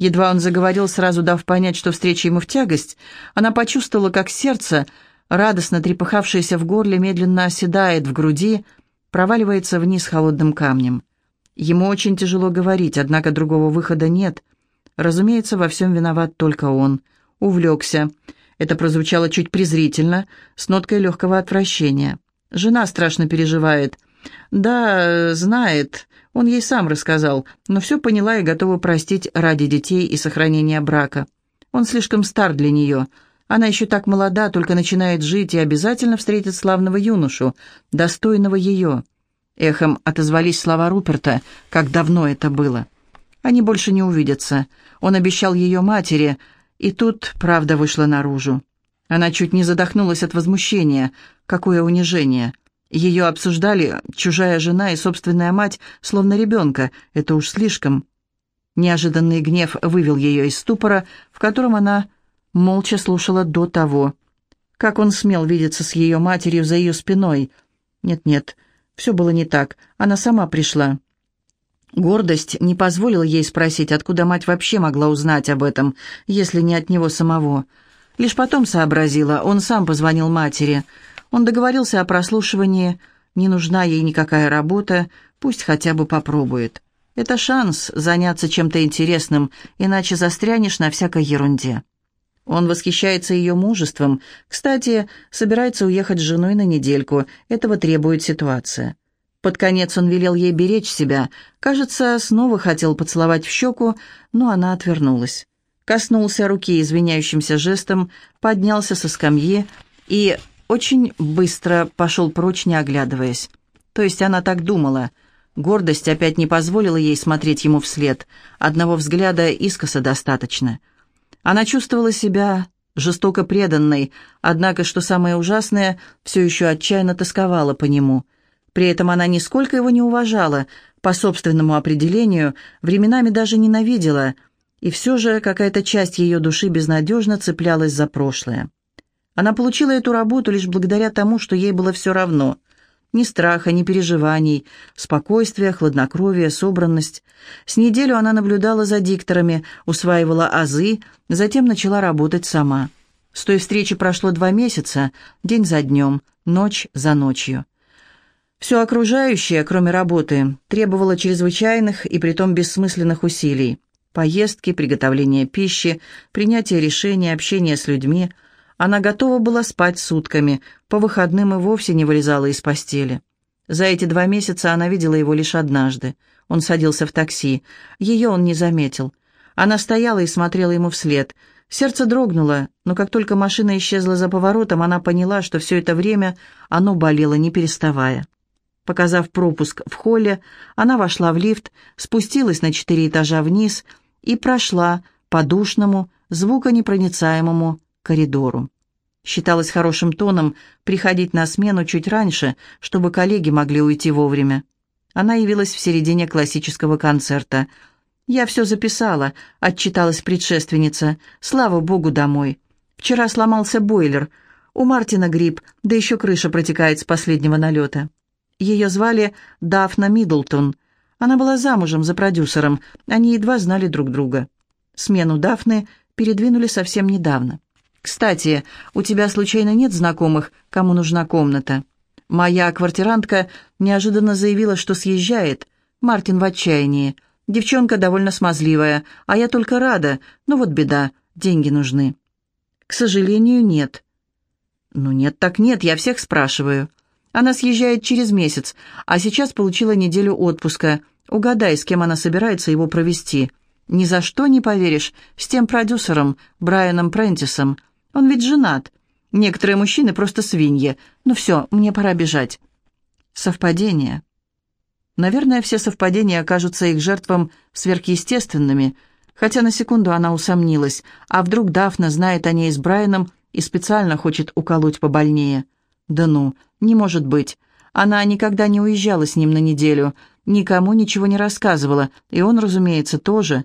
Едва он заговорил, сразу дав понять, что встреча ему в тягость, она почувствовала, как сердце, радостно трепыхавшееся в горле, медленно оседает в груди, проваливается вниз холодным камнем. Ему очень тяжело говорить, однако другого выхода нет. Разумеется, во всем виноват только он. Увлекся. Это прозвучало чуть презрительно, с ноткой легкого отвращения. Жена страшно переживает. Да, знает. Он ей сам рассказал, но все поняла и готова простить ради детей и сохранения брака. Он слишком стар для нее. Она еще так молода, только начинает жить и обязательно встретит славного юношу, достойного ее. Эхом отозвались слова Руперта, как давно это было. Они больше не увидятся. Он обещал ее матери, и тут правда вышла наружу. Она чуть не задохнулась от возмущения. Какое унижение! Ее обсуждали чужая жена и собственная мать, словно ребенка. Это уж слишком. Неожиданный гнев вывел ее из ступора, в котором она молча слушала до того. Как он смел видеться с ее матерью за ее спиной? Нет-нет, все было не так. Она сама пришла. Гордость не позволила ей спросить, откуда мать вообще могла узнать об этом, если не от него самого. Лишь потом сообразила, он сам позвонил матери – он договорился о прослушивании, не нужна ей никакая работа, пусть хотя бы попробует. Это шанс заняться чем-то интересным, иначе застрянешь на всякой ерунде. Он восхищается ее мужеством. Кстати, собирается уехать с женой на недельку. Этого требует ситуация. Под конец он велел ей беречь себя. Кажется, снова хотел поцеловать в щеку, но она отвернулась. Коснулся руки извиняющимся жестом, поднялся со скамьи и очень быстро пошел прочь, не оглядываясь. То есть она так думала. Гордость опять не позволила ей смотреть ему вслед. Одного взгляда искоса достаточно. Она чувствовала себя жестоко преданной, однако, что самое ужасное, все еще отчаянно тосковала по нему. При этом она нисколько его не уважала, по собственному определению, временами даже ненавидела, и все же какая-то часть ее души безнадежно цеплялась за прошлое. Она получила эту работу лишь благодаря тому, что ей было все равно. Ни страха, ни переживаний, спокойствие, хладнокровие, собранность. С неделю она наблюдала за дикторами, усваивала азы, затем начала работать сама. С той встречи прошло два месяца, день за днем, ночь за ночью. Все окружающее, кроме работы, требовало чрезвычайных и притом бессмысленных усилий. Поездки, приготовление пищи, принятие решений, общение с людьми – она готова была спать сутками, по выходным и вовсе не вылезала из постели. За эти два месяца она видела его лишь однажды. Он садился в такси. Ее он не заметил. Она стояла и смотрела ему вслед. Сердце дрогнуло, но как только машина исчезла за поворотом, она поняла, что все это время оно болело, не переставая. Показав пропуск в холле, она вошла в лифт, спустилась на четыре этажа вниз и прошла по душному, звуконепроницаемому коридору. Считалось хорошим тоном приходить на смену чуть раньше, чтобы коллеги могли уйти вовремя. Она явилась в середине классического концерта. «Я все записала», — отчиталась предшественница. «Слава богу, домой. Вчера сломался бойлер. У Мартина грипп, да еще крыша протекает с последнего налета». Ее звали Дафна Миддлтон. Она была замужем за продюсером, они едва знали друг друга. Смену Дафны передвинули совсем недавно. «Кстати, у тебя случайно нет знакомых, кому нужна комната?» Моя квартирантка неожиданно заявила, что съезжает. Мартин в отчаянии. Девчонка довольно смазливая, а я только рада. Но вот беда, деньги нужны. К сожалению, нет. Ну нет так нет, я всех спрашиваю. Она съезжает через месяц, а сейчас получила неделю отпуска. Угадай, с кем она собирается его провести. Ни за что не поверишь, с тем продюсером, Брайаном Прентисом. Он ведь женат. Некоторые мужчины просто свиньи. Ну все, мне пора бежать. Совпадение. Наверное, все совпадения окажутся их жертвам сверхъестественными, хотя на секунду она усомнилась, а вдруг Дафна знает о ней с Брайаном и специально хочет уколоть побольнее. Да ну, не может быть. Она никогда не уезжала с ним на неделю, никому ничего не рассказывала, и он, разумеется, тоже.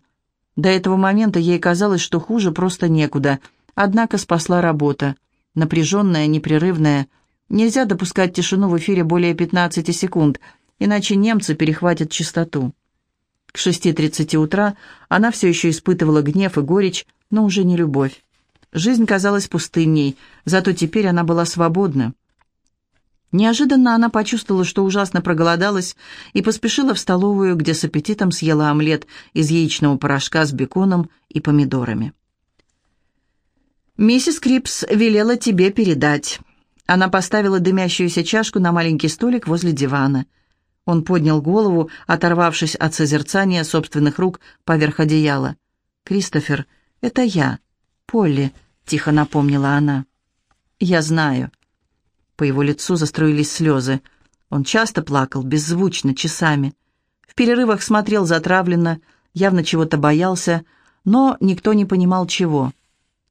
До этого момента ей казалось, что хуже просто некуда — Однако спасла работа. Напряженная, непрерывная. Нельзя допускать тишину в эфире более 15 секунд, иначе немцы перехватят частоту. К 6.30 утра она все еще испытывала гнев и горечь, но уже не любовь. Жизнь казалась пустынней, зато теперь она была свободна. Неожиданно она почувствовала, что ужасно проголодалась, и поспешила в столовую, где с аппетитом съела омлет из яичного порошка с беконом и помидорами. «Миссис Крипс велела тебе передать». Она поставила дымящуюся чашку на маленький столик возле дивана. Он поднял голову, оторвавшись от созерцания собственных рук поверх одеяла. «Кристофер, это я, Полли», — тихо напомнила она. «Я знаю». По его лицу застроились слезы. Он часто плакал, беззвучно, часами. В перерывах смотрел затравленно, явно чего-то боялся, но никто не понимал чего.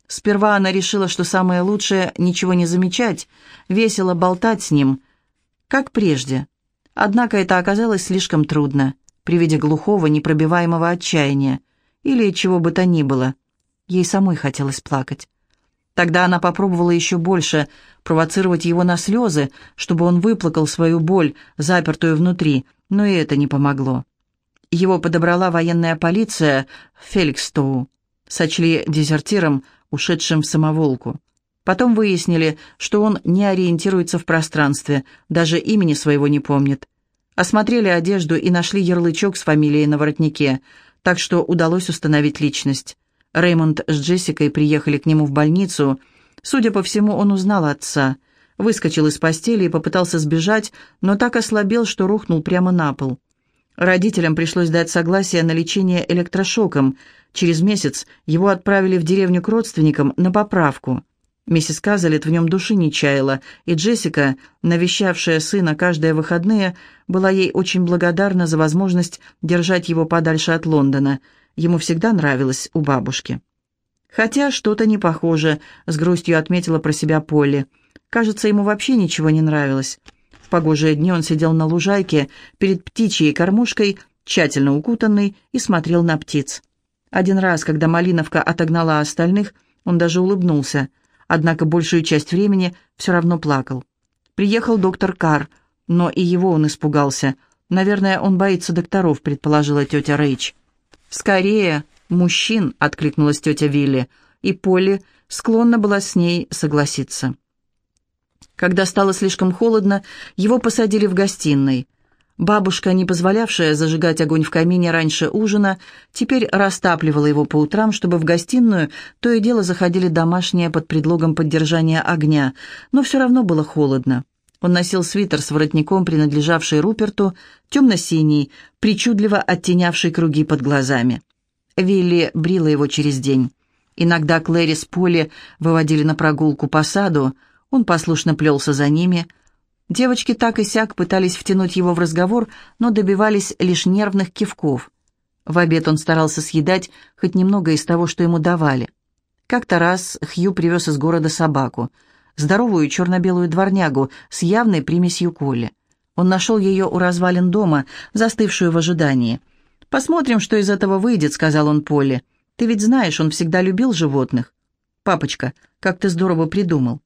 Сперва она решила, что самое лучшее — ничего не замечать, весело болтать с ним, как прежде. Однако это оказалось слишком трудно, при виде глухого, непробиваемого отчаяния, или чего бы то ни было. Ей самой хотелось плакать. Тогда она попробовала еще больше провоцировать его на слезы, чтобы он выплакал свою боль, запертую внутри, но и это не помогло. Его подобрала военная полиция в Феликстоу. Сочли дезертиром, ушедшим в самоволку. Потом выяснили, что он не ориентируется в пространстве, даже имени своего не помнит. Осмотрели одежду и нашли ярлычок с фамилией на воротнике, так что удалось установить личность. Реймонд с Джессикой приехали к нему в больницу. Судя по всему, он узнал отца. Выскочил из постели и попытался сбежать, но так ослабел, что рухнул прямо на пол. Родителям пришлось дать согласие на лечение электрошоком. Через месяц его отправили в деревню к родственникам на поправку. Миссис Казалет в нем души не чаяла, и Джессика, навещавшая сына каждые выходные, была ей очень благодарна за возможность держать его подальше от Лондона. Ему всегда нравилось у бабушки. Хотя что-то не похоже, с грустью отметила про себя Полли. Кажется, ему вообще ничего не нравилось. Погожие дни он сидел на лужайке перед птичьей кормушкой, тщательно укутанный, и смотрел на птиц. Один раз, когда Малиновка отогнала остальных, он даже улыбнулся, однако большую часть времени все равно плакал. Приехал доктор Кар, но и его он испугался. Наверное, он боится докторов, предположила тетя Рейч. «Скорее, мужчин!» — откликнулась тетя Вилли, и Полли склонна была с ней согласиться. Когда стало слишком холодно, его посадили в гостиной. Бабушка, не позволявшая зажигать огонь в камине раньше ужина, теперь растапливала его по утрам, чтобы в гостиную то и дело заходили домашние под предлогом поддержания огня, но все равно было холодно. Он носил свитер с воротником, принадлежавший Руперту, темно-синий, причудливо оттенявший круги под глазами. Вилли брила его через день. Иногда Клэри с Поли выводили на прогулку по саду, он послушно плелся за ними – Девочки так и сяк пытались втянуть его в разговор, но добивались лишь нервных кивков. В обед он старался съедать хоть немного из того, что ему давали. Как-то раз Хью привез из города собаку, здоровую черно-белую дворнягу с явной примесью коли. Он нашел ее у развалин дома, застывшую в ожидании. «Посмотрим, что из этого выйдет», — сказал он Поле. «Ты ведь знаешь, он всегда любил животных». «Папочка, как ты здорово придумал.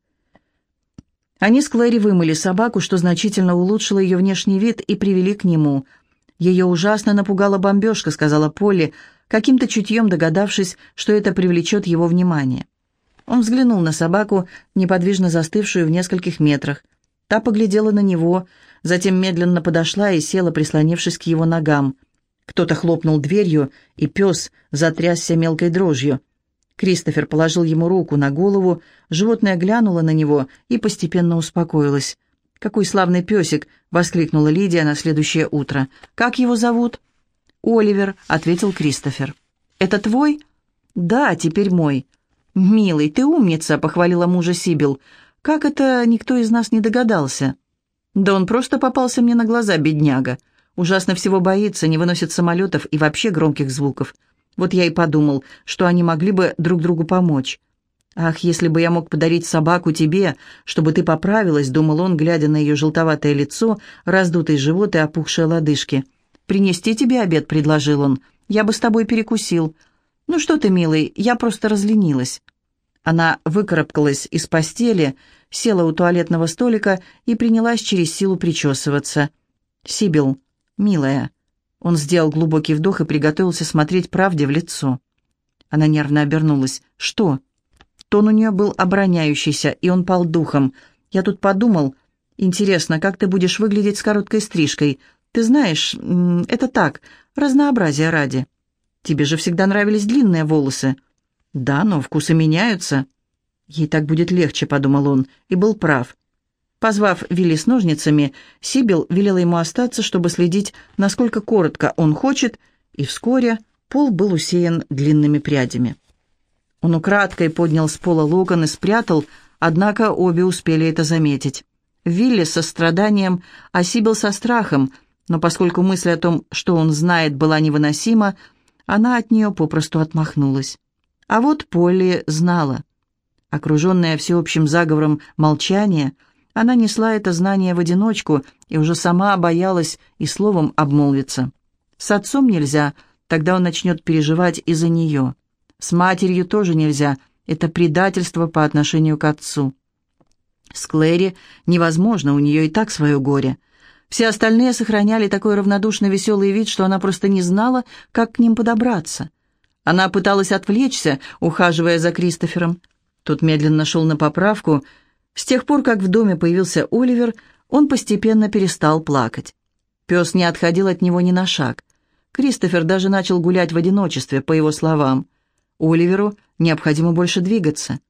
Они с Клэри вымыли собаку, что значительно улучшило ее внешний вид, и привели к нему. «Ее ужасно напугала бомбежка», — сказала Полли, каким-то чутьем догадавшись, что это привлечет его внимание. Он взглянул на собаку, неподвижно застывшую в нескольких метрах. Та поглядела на него, затем медленно подошла и села, прислонившись к его ногам. Кто-то хлопнул дверью, и пес затрясся мелкой дрожью. Кристофер положил ему руку на голову, животное глянуло на него и постепенно успокоилось. «Какой славный песик!» — воскликнула Лидия на следующее утро. «Как его зовут?» «Оливер», — ответил Кристофер. «Это твой?» «Да, теперь мой». «Милый, ты умница», — похвалила мужа Сибил. «Как это никто из нас не догадался?» «Да он просто попался мне на глаза, бедняга. Ужасно всего боится, не выносит самолетов и вообще громких звуков. Вот я и подумал, что они могли бы друг другу помочь. «Ах, если бы я мог подарить собаку тебе, чтобы ты поправилась», — думал он, глядя на ее желтоватое лицо, раздутый живот и опухшие лодыжки. «Принести тебе обед», — предложил он. «Я бы с тобой перекусил». «Ну что ты, милый, я просто разленилась». Она выкарабкалась из постели, села у туалетного столика и принялась через силу причесываться. «Сибил, милая, Он сделал глубокий вдох и приготовился смотреть правде в лицо. Она нервно обернулась. «Что?» Тон у нее был обороняющийся, и он пал духом. «Я тут подумал. Интересно, как ты будешь выглядеть с короткой стрижкой? Ты знаешь, это так, разнообразие ради. Тебе же всегда нравились длинные волосы». «Да, но вкусы меняются». «Ей так будет легче», — подумал он, и был прав. Позвав Вилли с ножницами, Сибил велела ему остаться, чтобы следить, насколько коротко он хочет, и вскоре пол был усеян длинными прядями. Он украдкой поднял с пола локон и спрятал, однако обе успели это заметить. Вилли со страданием, а Сибил со страхом, но поскольку мысль о том, что он знает, была невыносима, она от нее попросту отмахнулась. А вот Полли знала. Окруженная всеобщим заговором молчания – она несла это знание в одиночку и уже сама боялась и словом обмолвиться. С отцом нельзя, тогда он начнет переживать из-за нее. С матерью тоже нельзя, это предательство по отношению к отцу. С Клэри невозможно, у нее и так свое горе. Все остальные сохраняли такой равнодушно веселый вид, что она просто не знала, как к ним подобраться. Она пыталась отвлечься, ухаживая за Кристофером. Тот медленно шел на поправку — с тех пор, как в доме появился Оливер, он постепенно перестал плакать. Пес не отходил от него ни на шаг. Кристофер даже начал гулять в одиночестве, по его словам. Оливеру необходимо больше двигаться.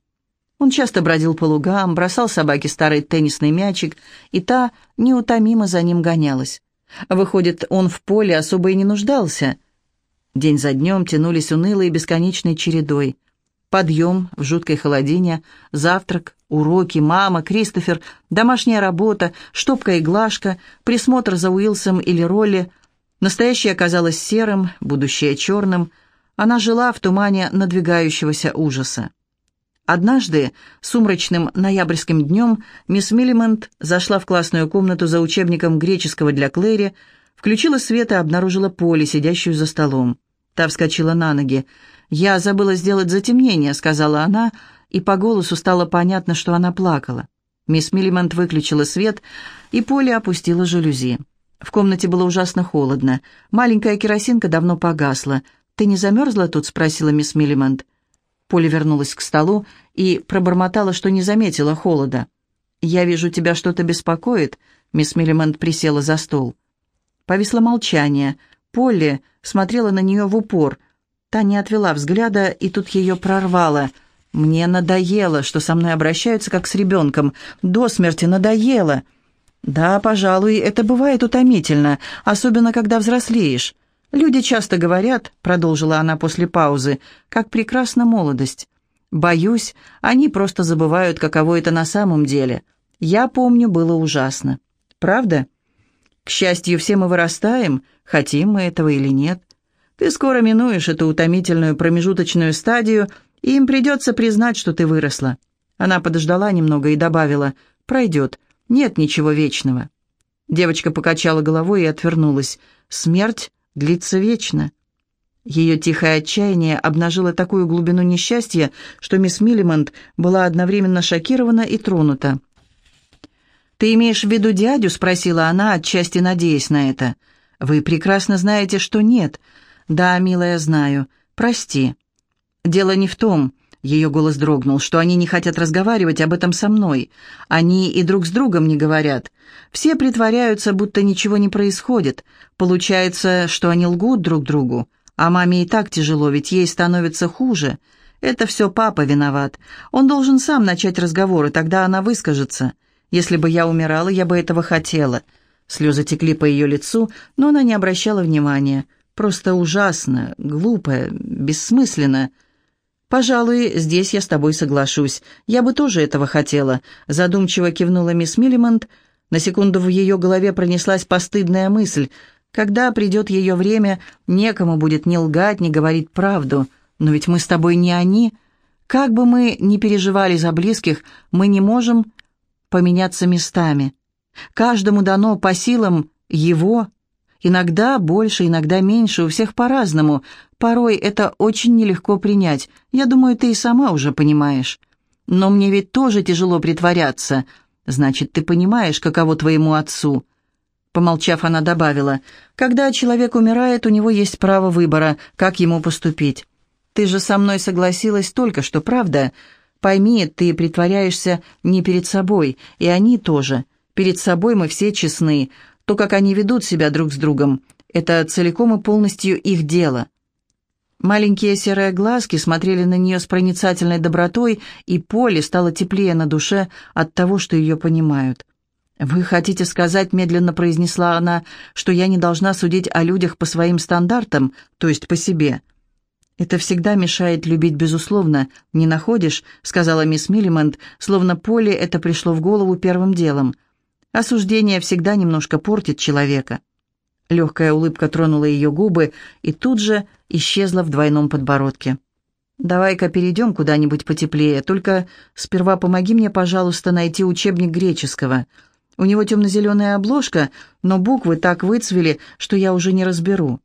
Он часто бродил по лугам, бросал собаке старый теннисный мячик, и та неутомимо за ним гонялась. Выходит, он в поле особо и не нуждался. День за днем тянулись унылой бесконечной чередой. Подъем в жуткой холодине, завтрак, уроки, мама, Кристофер, домашняя работа, штопка и глажка, присмотр за Уилсом или Ролли. Настоящее оказалось серым, будущее черным. Она жила в тумане надвигающегося ужаса. Однажды, сумрачным ноябрьским днем, мисс Миллимент зашла в классную комнату за учебником греческого для Клэри, включила свет и обнаружила Поли, сидящую за столом. Та вскочила на ноги. «Я забыла сделать затемнение», — сказала она, и по голосу стало понятно, что она плакала. Мисс Миллимент выключила свет, и Поля опустила жалюзи. В комнате было ужасно холодно. Маленькая керосинка давно погасла. «Ты не замерзла тут?» — спросила мисс Миллимент. Поля вернулась к столу и пробормотала, что не заметила холода. «Я вижу, тебя что-то беспокоит», — мисс Миллимент присела за стол. Повисло молчание. Полли смотрела на нее в упор — Та не отвела взгляда, и тут ее прорвало. «Мне надоело, что со мной обращаются как с ребенком. До смерти надоело». «Да, пожалуй, это бывает утомительно, особенно когда взрослеешь. Люди часто говорят, — продолжила она после паузы, — как прекрасна молодость. Боюсь, они просто забывают, каково это на самом деле. Я помню, было ужасно. Правда? К счастью, все мы вырастаем, хотим мы этого или нет. Ты скоро минуешь эту утомительную промежуточную стадию, и им придется признать, что ты выросла». Она подождала немного и добавила, «Пройдет, нет ничего вечного». Девочка покачала головой и отвернулась. «Смерть длится вечно». Ее тихое отчаяние обнажило такую глубину несчастья, что мисс Миллимонт была одновременно шокирована и тронута. «Ты имеешь в виду дядю?» — спросила она, отчасти надеясь на это. «Вы прекрасно знаете, что нет. «Да, милая, знаю. Прости». «Дело не в том», — ее голос дрогнул, «что они не хотят разговаривать об этом со мной. Они и друг с другом не говорят. Все притворяются, будто ничего не происходит. Получается, что они лгут друг другу. А маме и так тяжело, ведь ей становится хуже. Это все папа виноват. Он должен сам начать разговор, и тогда она выскажется. Если бы я умирала, я бы этого хотела». Слезы текли по ее лицу, но она не обращала внимания. Просто ужасно, глупо, бессмысленно. «Пожалуй, здесь я с тобой соглашусь. Я бы тоже этого хотела», — задумчиво кивнула мисс Миллимонт. На секунду в ее голове пронеслась постыдная мысль. «Когда придет ее время, некому будет ни лгать, ни говорить правду. Но ведь мы с тобой не они. Как бы мы ни переживали за близких, мы не можем поменяться местами. Каждому дано по силам его, Иногда больше, иногда меньше, у всех по-разному. Порой это очень нелегко принять. Я думаю, ты и сама уже понимаешь. Но мне ведь тоже тяжело притворяться. Значит, ты понимаешь, каково твоему отцу. Помолчав, она добавила, «Когда человек умирает, у него есть право выбора, как ему поступить. Ты же со мной согласилась только что, правда? Пойми, ты притворяешься не перед собой, и они тоже. Перед собой мы все честны. То, как они ведут себя друг с другом, это целиком и полностью их дело». Маленькие серые глазки смотрели на нее с проницательной добротой, и Поле стало теплее на душе от того, что ее понимают. «Вы хотите сказать, — медленно произнесла она, — что я не должна судить о людях по своим стандартам, то есть по себе?» «Это всегда мешает любить, безусловно, не находишь?» — сказала мисс Миллимонт, словно Поле это пришло в голову первым делом. «Осуждение всегда немножко портит человека». Легкая улыбка тронула ее губы и тут же исчезла в двойном подбородке. «Давай-ка перейдем куда-нибудь потеплее, только сперва помоги мне, пожалуйста, найти учебник греческого. У него темно-зеленая обложка, но буквы так выцвели, что я уже не разберу».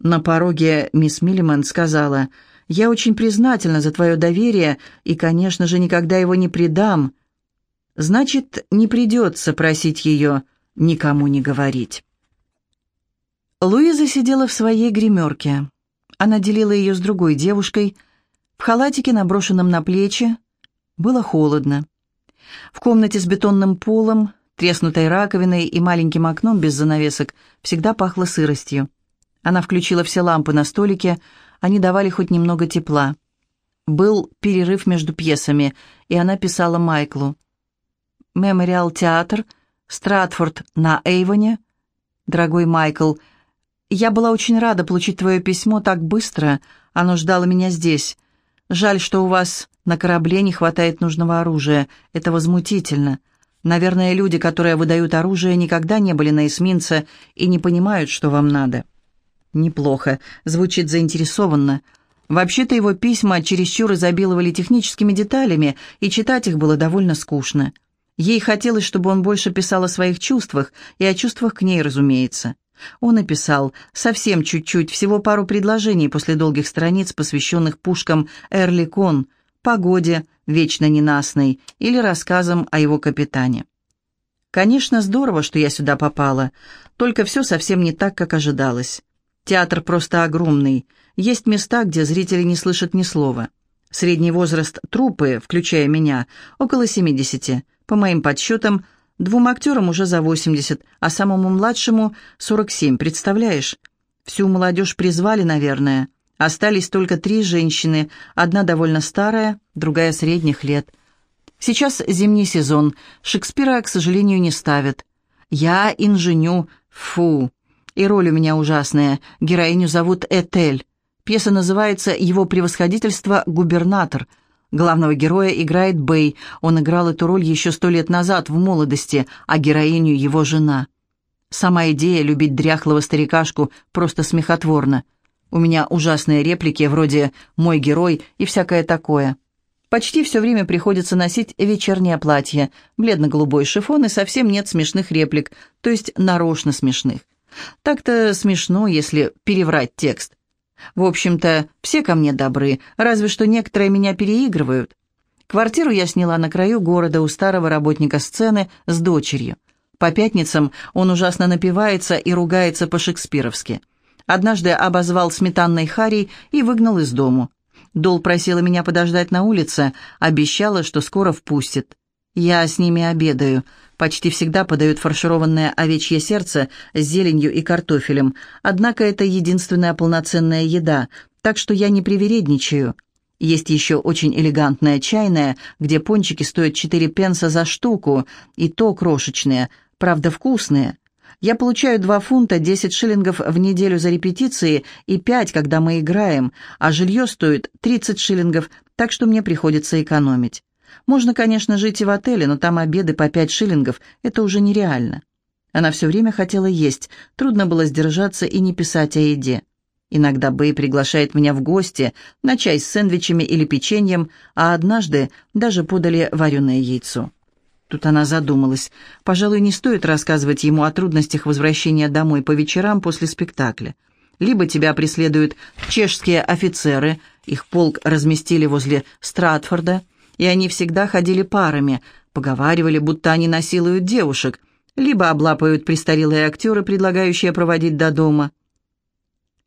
На пороге мисс Миллиман сказала, «Я очень признательна за твое доверие и, конечно же, никогда его не предам». Значит, не придется просить ее никому не говорить. Луиза сидела в своей гримерке. Она делила ее с другой девушкой. В халатике, наброшенном на плечи, было холодно. В комнате с бетонным полом треснутой раковиной и маленьким окном без занавесок всегда пахло сыростью. Она включила все лампы на столике, они давали хоть немного тепла. Был перерыв между пьесами, и она писала Майклу. «Мемориал театр, Стратфорд на Эйвоне. Дорогой Майкл, я была очень рада получить твое письмо так быстро, оно ждало меня здесь. Жаль, что у вас на корабле не хватает нужного оружия, это возмутительно. Наверное, люди, которые выдают оружие, никогда не были на эсминце и не понимают, что вам надо. Неплохо. Звучит заинтересованно. Вообще-то его письма чересчур изобиловали техническими деталями, и читать их было довольно скучно. Ей хотелось, чтобы он больше писал о своих чувствах, и о чувствах к ней, разумеется. Он написал совсем чуть-чуть, всего пару предложений после долгих страниц, посвященных пушкам Эрликон, погоде, вечно ненастной, или рассказом о его капитане. Конечно, здорово, что я сюда попала, только все совсем не так, как ожидалось. Театр просто огромный, есть места, где зрители не слышат ни слова. Средний возраст труппы, включая меня, около 70, по моим подсчетам, двум актерам уже за 80, а самому младшему 47, представляешь? Всю молодежь призвали, наверное. Остались только три женщины, одна довольно старая, другая средних лет. Сейчас зимний сезон, Шекспира, к сожалению, не ставят. Я инженю, фу. И роль у меня ужасная, героиню зовут Этель. Пьеса называется «Его превосходительство губернатор». Главного героя играет Бэй. Он играл эту роль еще сто лет назад, в молодости, а героиню его жена. Сама идея любить дряхлого старикашку просто смехотворна. У меня ужасные реплики вроде «мой герой» и всякое такое. Почти все время приходится носить вечернее платье, бледно-голубой шифон и совсем нет смешных реплик, то есть нарочно смешных. Так-то смешно, если переврать текст. В общем-то, все ко мне добры, разве что некоторые меня переигрывают. Квартиру я сняла на краю города у старого работника сцены с дочерью. По пятницам он ужасно напивается и ругается по-шекспировски. Однажды обозвал сметанной Харей и выгнал из дому. Дол просила меня подождать на улице, обещала, что скоро впустит. Я с ними обедаю. Почти всегда подают фаршированное овечье сердце с зеленью и картофелем, однако это единственная полноценная еда, так что я не привередничаю. Есть еще очень элегантная чайная, где пончики стоят 4 пенса за штуку, и то крошечные, правда вкусные. Я получаю 2 фунта 10 шиллингов в неделю за репетиции и 5, когда мы играем, а жилье стоит 30 шиллингов, так что мне приходится экономить. Можно, конечно, жить и в отеле, но там обеды по 5 шиллингов – это уже нереально. Она все время хотела есть, трудно было сдержаться и не писать о еде. Иногда Бэй приглашает меня в гости на чай с сэндвичами или печеньем, а однажды даже подали вареное яйцо. Тут она задумалась. Пожалуй, не стоит рассказывать ему о трудностях возвращения домой по вечерам после спектакля. Либо тебя преследуют чешские офицеры, их полк разместили возле Стратфорда, и они всегда ходили парами, поговаривали, будто они насилуют девушек, либо облапают престарелые актеры, предлагающие проводить до дома.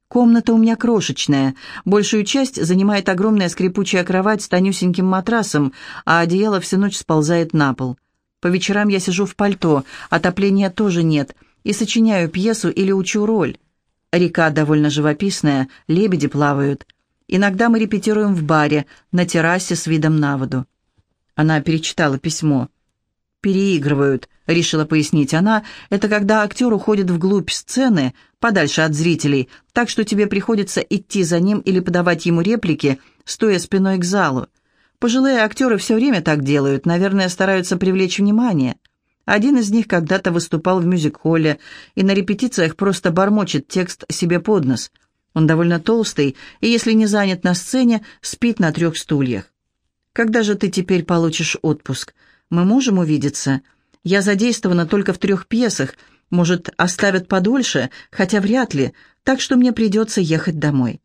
Комната у меня крошечная. Большую часть занимает огромная скрипучая кровать с тонюсеньким матрасом, а одеяло всю ночь сползает на пол. По вечерам я сижу в пальто, отопления тоже нет, и сочиняю пьесу или учу роль. Река довольно живописная, лебеди плавают. Иногда мы репетируем в баре, на террасе с видом на воду. Она перечитала письмо. «Переигрывают», — решила пояснить она. «Это когда актер уходит вглубь сцены, подальше от зрителей, так что тебе приходится идти за ним или подавать ему реплики, стоя спиной к залу. Пожилые актеры все время так делают, наверное, стараются привлечь внимание. Один из них когда-то выступал в мюзик-холле и на репетициях просто бормочет текст себе под нос. Он довольно толстый, и если не занят на сцене, спит на трех стульях. Когда же ты теперь получишь отпуск? Мы можем увидеться? Я задействована только в трех пьесах. Может, оставят подольше, хотя вряд ли, так что мне придется ехать домой».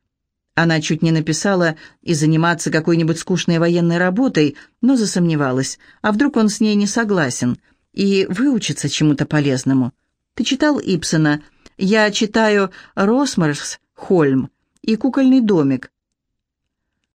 Она чуть не написала и заниматься какой-нибудь скучной военной работой, но засомневалась, а вдруг он с ней не согласен, и выучиться чему-то полезному. «Ты читал Ипсона? Я читаю «Росмарс Хольм» и «Кукольный домик».